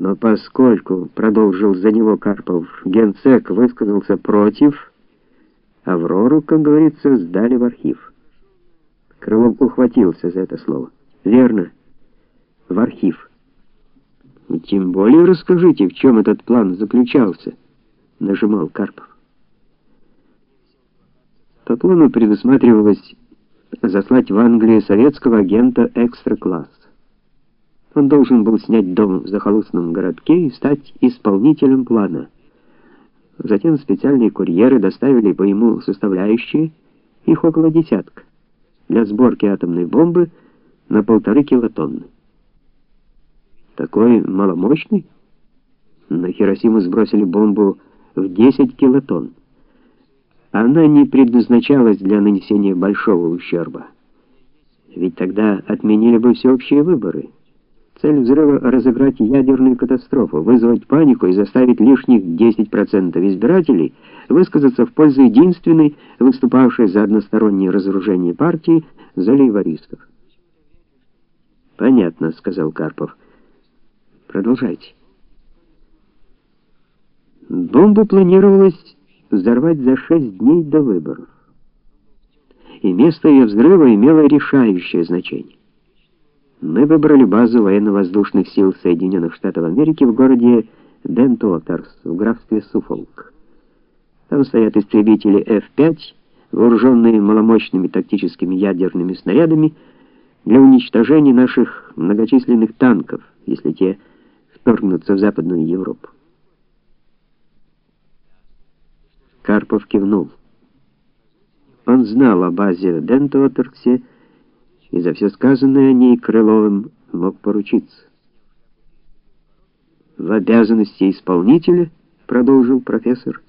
Но поскольку, продолжил за него Карпов, генсек высказался против, Аврору, как говорится, сдали в архив. Крылов ухватился за это слово. Верно. В архив. Тем более расскажите, в чем этот план заключался, нажимал Карпов. По плану предусматривалось заслать в Англию советского агента экстра-класса. Он должен был снять дом в захолустном городке и стать исполнителем плана. Затем специальные курьеры доставили по ему составляющие, их около десятка, для сборки атомной бомбы на полторы килотонны. Такой маломощный? На Хиросиму сбросили бомбу в 10 килотонн. Она не предназначалась для нанесения большого ущерба. Ведь тогда отменили бы всеобщие выборы. Цель взрыва разыграть ядерную катастрофу, вызвать панику и заставить лишних 10% избирателей высказаться в пользу единственной, выступавшей за одностороннее разоружение партии, за лейвористов. Понятно, сказал Карпов. Продолжайте. Бомбу планировалось взорвать за шесть дней до выборов. И место ее взрыва имело решающее значение мы выбрали базу военно-воздушных сил Соединенных Штатов Америки в городе Бентуотерс в графстве Суффолк. Там стоят истребители F-5, вооруженные маломощными тактическими ядерными снарядами для уничтожения наших многочисленных танков, если те вторгнутся в Западную Европу. Карпов кивнул. Он знал о базе в Бентуотерсе и за все сказанное о ней Крыловым мог поручиться. В обязанности исполнителя, продолжил профессор,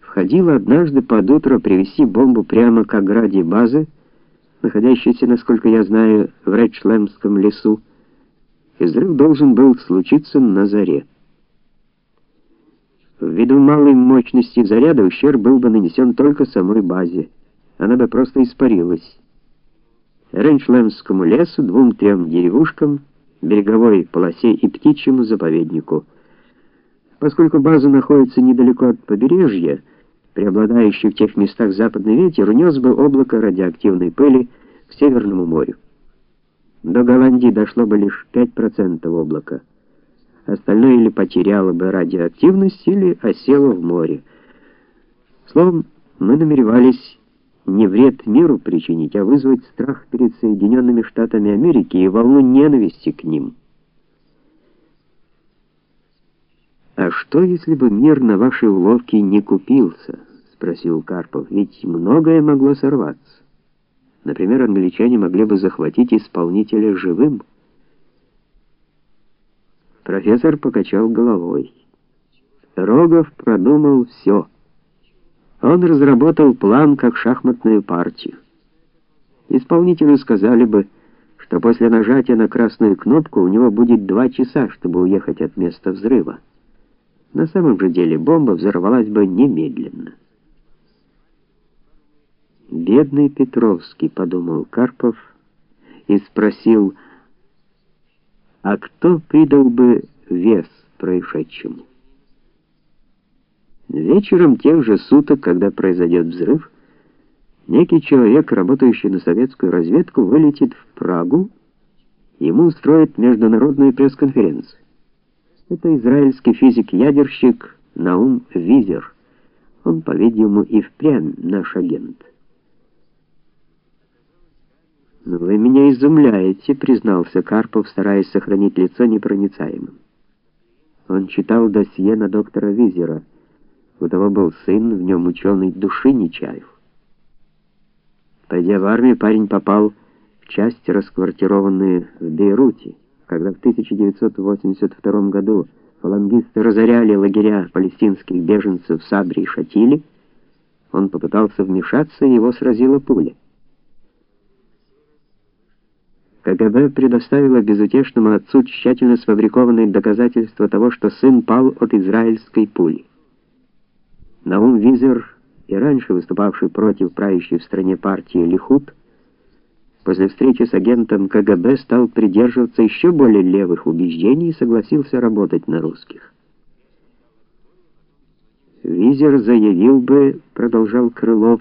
входило однажды под утро привезти бомбу прямо к ограде базы, находящейся, насколько я знаю, в Редшлемском лесу. И взрыв должен был случиться на заре. Ввиду малой мощности заряда ущерб был бы нанесен только самой базе. Она бы просто испарилась. Ренчлендскому лесу, двум-трем деревушкам, береговой полосе и птичьему заповеднику. Поскольку база находится недалеко от побережья, преобладающий в тех местах западный ветер унес бы облако радиоактивной пыли к Северному морю. До Голландии дошло бы лишь 5% облака. Остальное или потеряло бы радиоактивность, или осело в море. Словом, мы намеревались не вред миру причинить, а вызвать страх перед Соединенными Штатами Америки и волну ненависти к ним. А что, если бы мир на вашей уловке не купился, спросил Карпов. Ведь многое могло сорваться. Например, англичане могли бы захватить исполнителя живым. Профессор покачал головой. Рогов продумал все. Он разработал план как шахматную партию. Исполнителю сказали бы, что после нажатия на красную кнопку у него будет два часа, чтобы уехать от места взрыва. На самом же деле бомба взорвалась бы немедленно. Бедный Петровский, подумал Карпов и спросил: "А кто придал бы вес происшедшему?" Вечером тех же суток, когда произойдет взрыв, некий человек, работающий на советскую разведку, вылетит в Прагу, ему устроят международную пресс-конференцию. Это израильский физик-ядерщик Наум Визер. Он, по-видимому, и впрямь наш агент. «Но вы меня изумляете», — признался Карпов, стараясь сохранить лицо непроницаемым. Он читал досье на доктора Визера — у того был сын, в нем ученый души не чаял. Пойдя в армию, парень попал в часть, расквартированную в Бейруте, когда в 1982 году фалангисты разоряли лагеря палестинских беженцев в Сабре и Шатиле, он попытался вмешаться, и его сразила пуля. КГБ предоставило безутешному отцу тщательно сфабрикованные доказательства того, что сын пал от израильской пули. Наум Визер, и раньше выступавший против правящей в стране партии Лихут, после встречи с агентом КГБ стал придерживаться еще более левых убеждений и согласился работать на русских. Визер заявил бы, продолжал Крылов,